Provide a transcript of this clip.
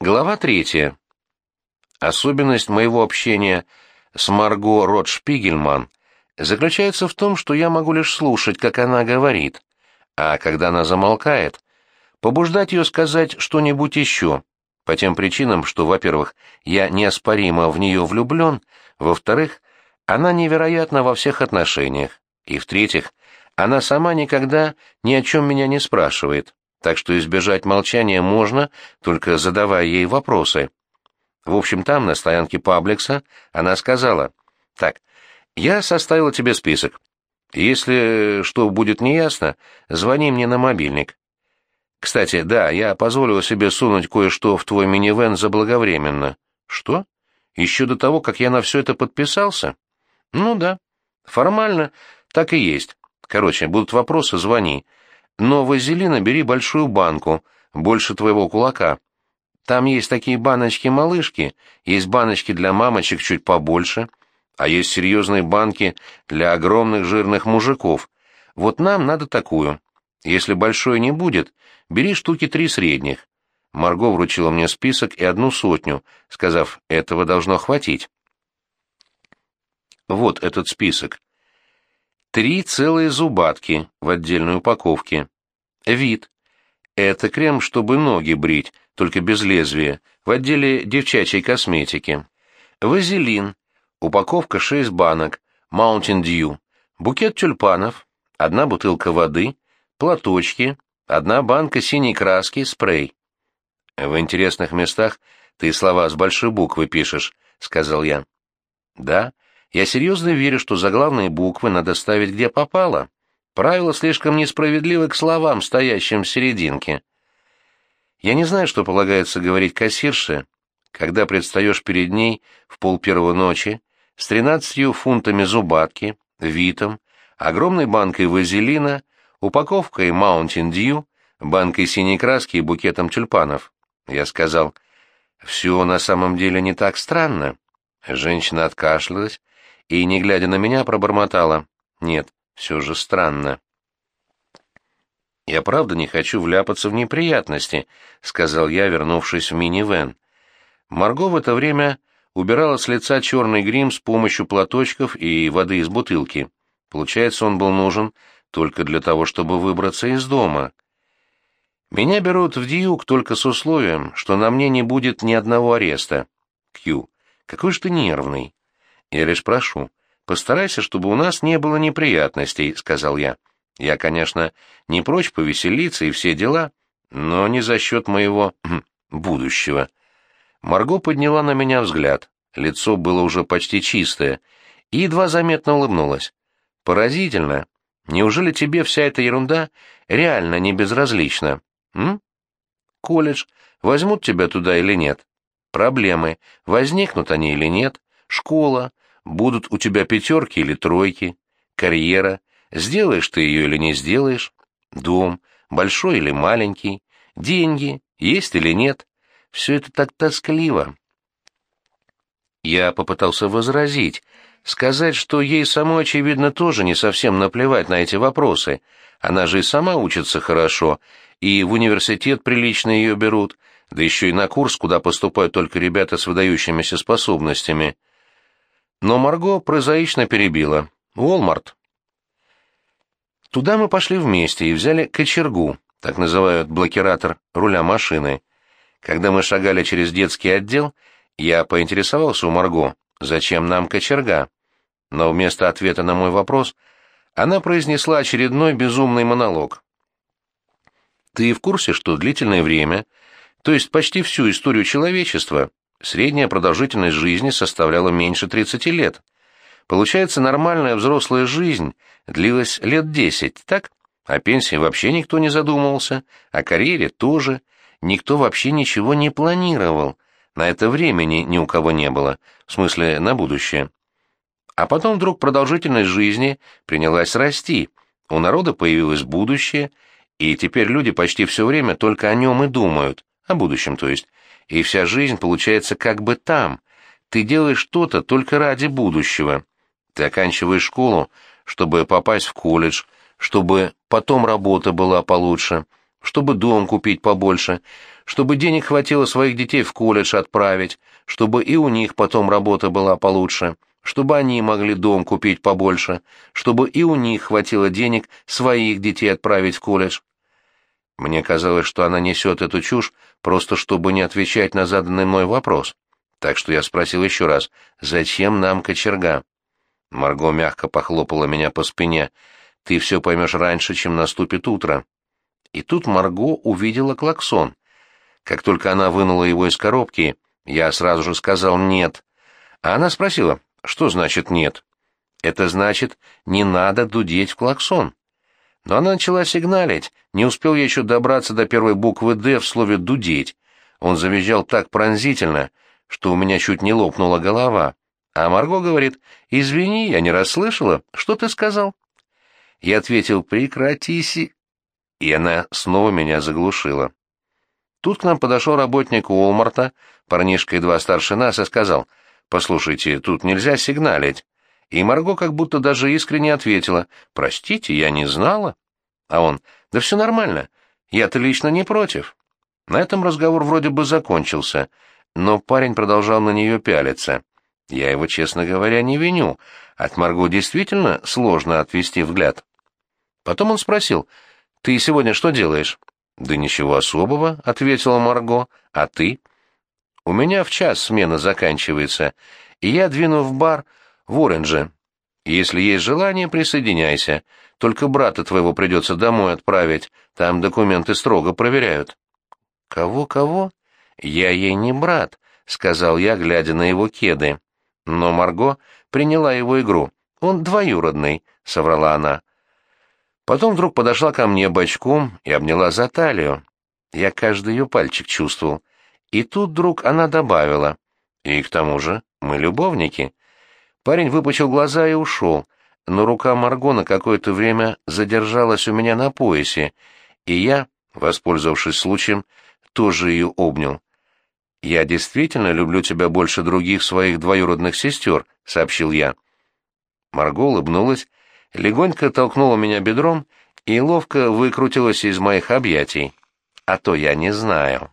Глава третья. Особенность моего общения с Марго Ротшпигельман заключается в том, что я могу лишь слушать, как она говорит, а когда она замолкает, побуждать ее сказать что-нибудь еще, по тем причинам, что, во-первых, я неоспоримо в нее влюблен, во-вторых, она невероятна во всех отношениях, и, в-третьих, она сама никогда ни о чем меня не спрашивает, так что избежать молчания можно, только задавая ей вопросы. В общем, там, на стоянке Пабликса, она сказала, «Так, я составила тебе список. Если что будет неясно, звони мне на мобильник. Кстати, да, я позволила себе сунуть кое-что в твой минивэн заблаговременно. Что? Еще до того, как я на все это подписался? Ну да. Формально так и есть. Короче, будут вопросы, звони. Но вазелина бери большую банку, больше твоего кулака. Там есть такие баночки-малышки, есть баночки для мамочек чуть побольше, а есть серьезные банки для огромных жирных мужиков. Вот нам надо такую. Если большой не будет, бери штуки три средних. Марго вручила мне список и одну сотню, сказав, этого должно хватить. Вот этот список. Три целые зубатки в отдельной упаковке. Вид. Это крем, чтобы ноги брить, только без лезвия, в отделе девчачьей косметики. Вазелин. Упаковка 6 банок. Mountain Dew. Букет тюльпанов. Одна бутылка воды. Платочки. Одна банка синей краски, спрей. В интересных местах ты слова с большой буквы пишешь, сказал я. Да, я серьезно верю, что заглавные буквы надо ставить где попало. Правило слишком несправедливо к словам, стоящим в серединке. Я не знаю, что полагается говорить кассирше, когда предстаешь перед ней в полпервой ночи с тринадцатью фунтами зубатки, витом, огромной банкой вазелина, упаковкой Mountain Dew, банкой синей краски и букетом тюльпанов. Я сказал, «Все на самом деле не так странно». Женщина откашлялась и, не глядя на меня, пробормотала, «Нет, все же странно». «Я правда не хочу вляпаться в неприятности», — сказал я, вернувшись в минивэн. Марго в это время убирала с лица черный грим с помощью платочков и воды из бутылки. Получается, он был нужен только для того, чтобы выбраться из дома. Меня берут в Дьюк только с условием, что на мне не будет ни одного ареста. Кью, какой же ты нервный. Я лишь прошу, постарайся, чтобы у нас не было неприятностей, — сказал я. Я, конечно, не прочь повеселиться и все дела, но не за счет моего будущего. Марго подняла на меня взгляд, лицо было уже почти чистое, и едва заметно улыбнулась. «Поразительно. Неужели тебе вся эта ерунда реально не безразлична? М? Колледж. Возьмут тебя туда или нет? Проблемы. Возникнут они или нет? Школа. Будут у тебя пятерки или тройки? Карьера. Сделаешь ты ее или не сделаешь? Дом, большой или маленький? Деньги, есть или нет? Все это так тоскливо. Я попытался возразить, сказать, что ей самой, очевидно, тоже не совсем наплевать на эти вопросы. Она же и сама учится хорошо, и в университет прилично ее берут, да еще и на курс, куда поступают только ребята с выдающимися способностями. Но Марго прозаично перебила. «Уолмарт, Туда мы пошли вместе и взяли кочергу, так называют блокиратор руля машины. Когда мы шагали через детский отдел, я поинтересовался у Марго, зачем нам кочерга. Но вместо ответа на мой вопрос она произнесла очередной безумный монолог. «Ты в курсе, что длительное время, то есть почти всю историю человечества, средняя продолжительность жизни составляла меньше 30 лет?» Получается, нормальная взрослая жизнь длилась лет десять, так? О пенсии вообще никто не задумывался, о карьере тоже. Никто вообще ничего не планировал. На это времени ни у кого не было, в смысле на будущее. А потом вдруг продолжительность жизни принялась расти, у народа появилось будущее, и теперь люди почти все время только о нем и думают, о будущем то есть, и вся жизнь получается как бы там. Ты делаешь что-то только ради будущего. Ты оканчиваешь школу, чтобы попасть в колледж, чтобы потом работа была получше, чтобы дом купить побольше, чтобы денег хватило своих детей в колледж отправить, чтобы и у них потом работа была получше, чтобы они могли дом купить побольше, чтобы и у них хватило денег своих детей отправить в колледж. Мне казалось, что она несет эту чушь, просто чтобы не отвечать на заданный мной вопрос. Так что я спросил еще раз, зачем нам кочерга? Марго мягко похлопала меня по спине. «Ты все поймешь раньше, чем наступит утро». И тут Марго увидела клаксон. Как только она вынула его из коробки, я сразу же сказал «нет». А она спросила, что значит «нет»? Это значит, не надо дудеть в клаксон. Но она начала сигналить, не успел я еще добраться до первой буквы «Д» в слове «дудеть». Он завизжал так пронзительно, что у меня чуть не лопнула голова. А Марго говорит, «Извини, я не расслышала. Что ты сказал?» Я ответил, «Прекратись». И она снова меня заглушила. Тут к нам подошел работник Уолмарта, парнишка едва старше нас, и сказал, «Послушайте, тут нельзя сигналить». И Марго как будто даже искренне ответила, «Простите, я не знала». А он, «Да все нормально, я-то лично не против». На этом разговор вроде бы закончился, но парень продолжал на нее пялиться. Я его, честно говоря, не виню. От Марго действительно сложно отвести взгляд. Потом он спросил, «Ты сегодня что делаешь?» «Да ничего особого», — ответила Марго. «А ты?» «У меня в час смена заканчивается, и я двину в бар в Ориндже. Если есть желание, присоединяйся. Только брата твоего придется домой отправить, там документы строго проверяют». «Кого-кого?» «Я ей не брат», — сказал я, глядя на его кеды. Но Марго приняла его игру. «Он двоюродный», — соврала она. Потом вдруг подошла ко мне бочком и обняла за талию. Я каждый ее пальчик чувствовал. И тут вдруг она добавила. «И к тому же мы любовники». Парень выпучил глаза и ушел, но рука Марго на какое-то время задержалась у меня на поясе, и я, воспользовавшись случаем, тоже ее обнял. «Я действительно люблю тебя больше других своих двоюродных сестер», — сообщил я. Марго улыбнулась, легонько толкнула меня бедром и ловко выкрутилась из моих объятий. «А то я не знаю».